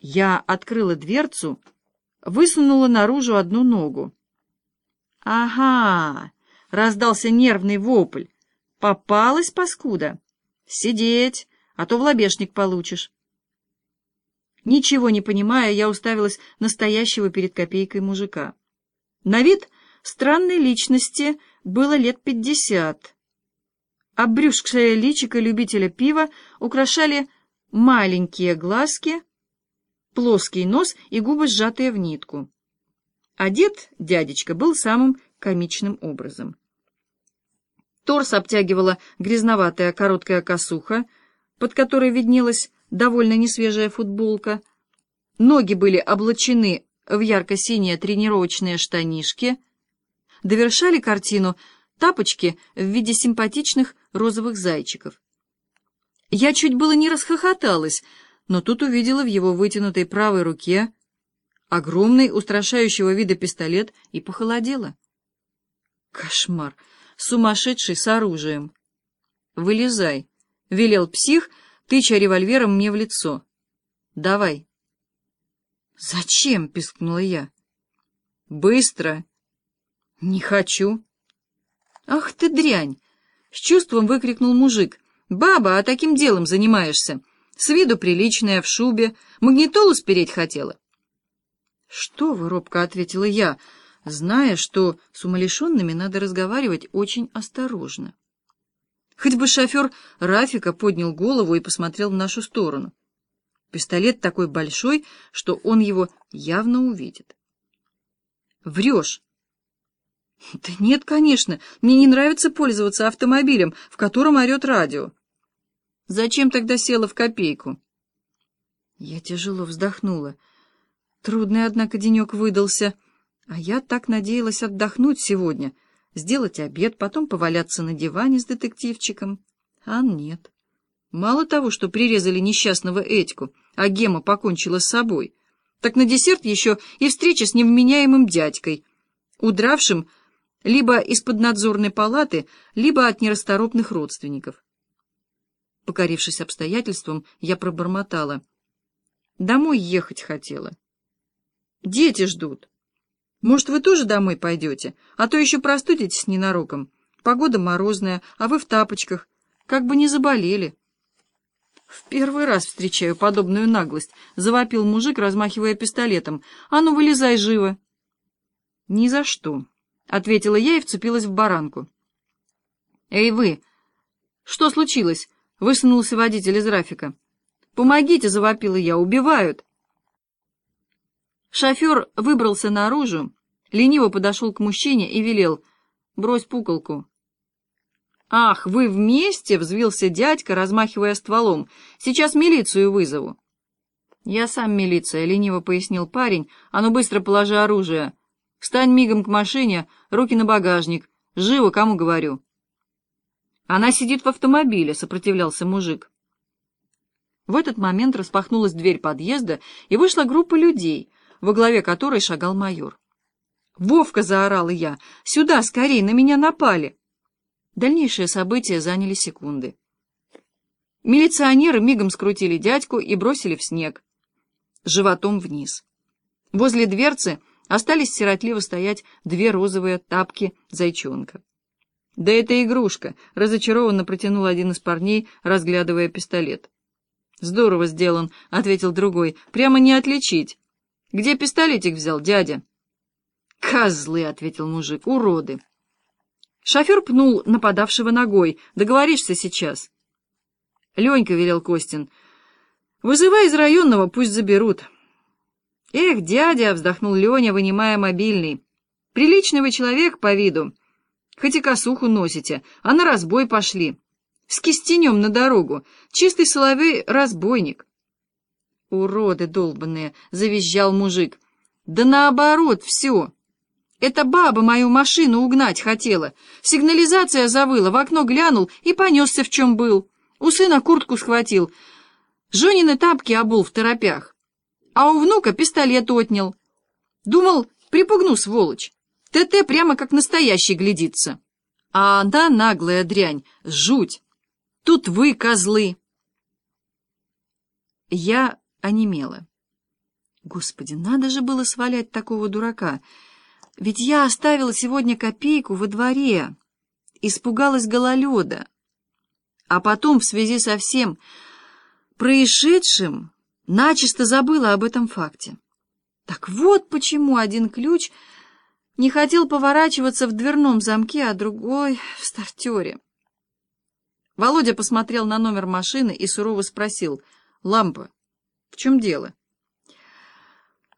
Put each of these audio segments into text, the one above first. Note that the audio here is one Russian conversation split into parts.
Я открыла дверцу, высунула наружу одну ногу. «Ага!» — раздался нервный вопль. «Попалась, паскуда! Сидеть, а то в лобешник получишь!» Ничего не понимая, я уставилась настоящего перед копейкой мужика. На вид странной личности было лет пятьдесят. Обрюзгшее личико любителя пива украшали маленькие глазки, плоский нос и губы, сжатые в нитку. Одет дядечка был самым комичным образом. Торс обтягивала грязноватая короткая косуха, под которой виднелась довольно несвежая футболка. Ноги были облачены в ярко-синие тренировочные штанишки. Довершали картину тапочки в виде симпатичных розовых зайчиков. Я чуть было не расхохоталась, но тут увидела в его вытянутой правой руке огромный, устрашающего вида пистолет и похолодела. Кошмар! Сумасшедший с оружием! «Вылезай!» — велел псих, тыча револьвером мне в лицо. «Давай!» «Зачем?» — пискнула я. «Быстро!» «Не хочу!» «Ах ты дрянь!» — с чувством выкрикнул мужик. «Баба, а таким делом занимаешься? С виду приличная, в шубе. Магнитолу спереть хотела?» «Что вы?» — робко ответила я, зная, что с умалишенными надо разговаривать очень осторожно. Хоть бы шофер Рафика поднял голову и посмотрел в нашу сторону. Пистолет такой большой, что он его явно увидит. «Врешь!» «Да нет, конечно, мне не нравится пользоваться автомобилем, в котором орет радио. Зачем тогда села в копейку?» Я тяжело вздохнула. Трудный, однако, денек выдался, а я так надеялась отдохнуть сегодня, сделать обед, потом поваляться на диване с детективчиком. А нет. Мало того, что прирезали несчастного Этьку, а Гема покончила с собой, так на десерт еще и встреча с невменяемым дядькой, удравшим либо из-под надзорной палаты, либо от нерасторопных родственников. Покорившись обстоятельствам, я пробормотала. Домой ехать хотела. Дети ждут. Может, вы тоже домой пойдете, а то еще простудитесь ненароком. Погода морозная, а вы в тапочках, как бы не заболели. В первый раз встречаю подобную наглость, завопил мужик, размахивая пистолетом. А ну, вылезай живо. Ни за что. — ответила я и вцепилась в баранку. «Эй, вы! Что случилось?» — высунулся водитель из Рафика. «Помогите!» — завопила я. «Убивают!» Шофер выбрался наружу, лениво подошел к мужчине и велел. «Брось пуколку!» «Ах, вы вместе?» — взвился дядька, размахивая стволом. «Сейчас милицию вызову». «Я сам милиция», — лениво пояснил парень. «А ну быстро положи оружие. Встань мигом к машине, руки на багажник. Живо, кому говорю. Она сидит в автомобиле, сопротивлялся мужик. В этот момент распахнулась дверь подъезда, и вышла группа людей, во главе которой шагал майор. «Вовка!» — заорала я. «Сюда, скорей, на меня напали!» Дальнейшие события заняли секунды. Милиционеры мигом скрутили дядьку и бросили в снег, животом вниз. Возле дверцы Остались сиротливо стоять две розовые тапки зайчонка. «Да это игрушка!» — разочарованно протянул один из парней, разглядывая пистолет. «Здорово сделан», — ответил другой. «Прямо не отличить. Где пистолетик взял, дядя?» «Козлы!» — ответил мужик. «Уроды!» Шофер пнул нападавшего ногой. «Договоришься сейчас?» «Ленька», — велел Костин. «Вызывай из районного, пусть заберут». «Эх, дядя!» — вздохнул Леня, вынимая мобильный. «Приличный вы человек по виду. Хоть и косуху носите, а на разбой пошли. С кистенем на дорогу. Чистый соловей-разбойник». «Уроды долбанные!» — завизжал мужик. «Да наоборот, все!» Эта баба мою машину угнать хотела. Сигнализация завыла, в окно глянул и понесся в чем был. У сына куртку схватил. Жонины тапки обул в торопях а у внука пистолет отнял. Думал, припугну, сволочь. ТТ прямо как настоящий глядится. А она наглая дрянь, жуть. Тут вы, козлы. Я онемела. Господи, надо же было свалять такого дурака. Ведь я оставила сегодня копейку во дворе. Испугалась гололеда. А потом, в связи со всем происшедшим, начисто забыла об этом факте. Так вот почему один ключ не хотел поворачиваться в дверном замке, а другой — в стартере. Володя посмотрел на номер машины и сурово спросил. «Лампа, в чем дело?»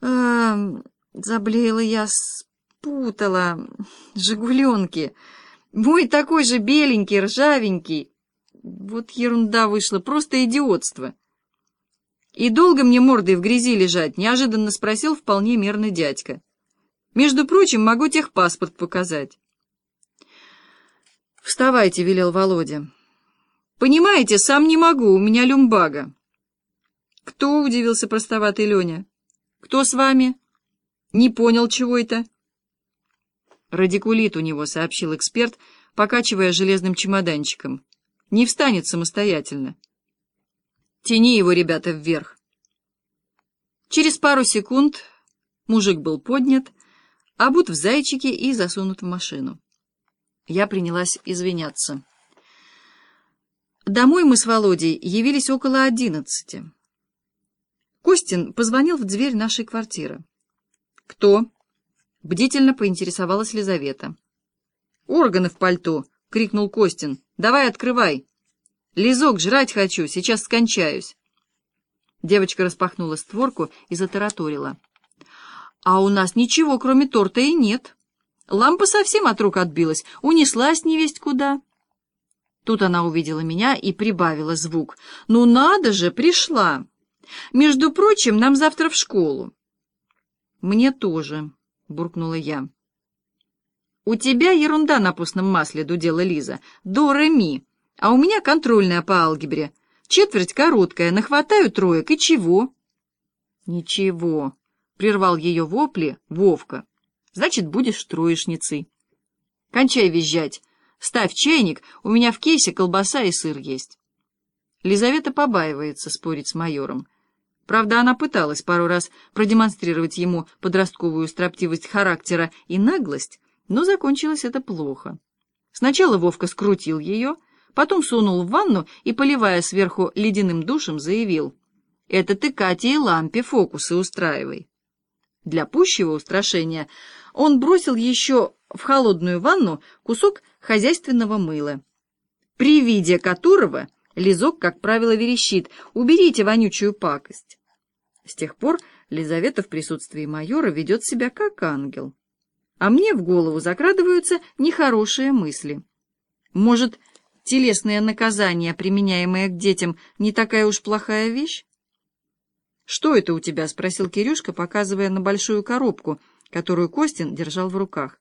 «Эм, заблеяла я, спутала. Жигуленки. Мой такой же беленький, ржавенький. Вот ерунда вышла, просто идиотство». «И долго мне мордой в грязи лежать?» — неожиданно спросил вполне мерный дядька. «Между прочим, могу техпаспорт показать». «Вставайте», — велел Володя. Понимаете, сам не могу, у меня люмбага. Кто, удивился простоватый Леня? Кто с вами? Не понял, чего это? Радикулит у него, сообщил эксперт, покачивая железным чемоданчиком. Не встанет самостоятельно. Тяни его, ребята, вверх. Через пару секунд мужик был поднят, обут в зайчики и засунут в машину. Я принялась извиняться. Домой мы с Володей явились около одиннадцати. Костин позвонил в дверь нашей квартиры. «Кто?» — бдительно поинтересовалась Лизавета. «Органы в пальто!» — крикнул Костин. «Давай открывай!» «Лизок, жрать хочу, сейчас скончаюсь!» Девочка распахнула створку и затараторила. «А у нас ничего, кроме торта, и нет. Лампа совсем от рук отбилась, унеслась невесть куда». Тут она увидела меня и прибавила звук. «Ну надо же, пришла! Между прочим, нам завтра в школу». «Мне тоже», — буркнула я. «У тебя ерунда на постном масле», — дудела Лиза. «До ре а у меня контрольная по алгебре. Четверть короткая, нахватаю троек, и чего?» «Ничего», — прервал ее вопли Вовка. «Значит, будешь троечницей». «Кончай визжать. Ставь чайник, у меня в кейсе колбаса и сыр есть. Лизавета побаивается спорить с майором. Правда, она пыталась пару раз продемонстрировать ему подростковую строптивость характера и наглость, но закончилось это плохо. Сначала Вовка скрутил ее, потом сунул в ванну и, поливая сверху ледяным душем, заявил, «Это ты Кате и Лампе фокусы устраивай». Для пущего устрашения он бросил еще в холодную ванну кусок хозяйственного мыла, при виде которого Лизок, как правило, верещит «Уберите вонючую пакость». С тех пор Лизавета в присутствии майора ведет себя как ангел. А мне в голову закрадываются нехорошие мысли. Может, телесное наказание, применяемое к детям, не такая уж плохая вещь? «Что это у тебя?» — спросил Кирюшка, показывая на большую коробку, которую Костин держал в руках.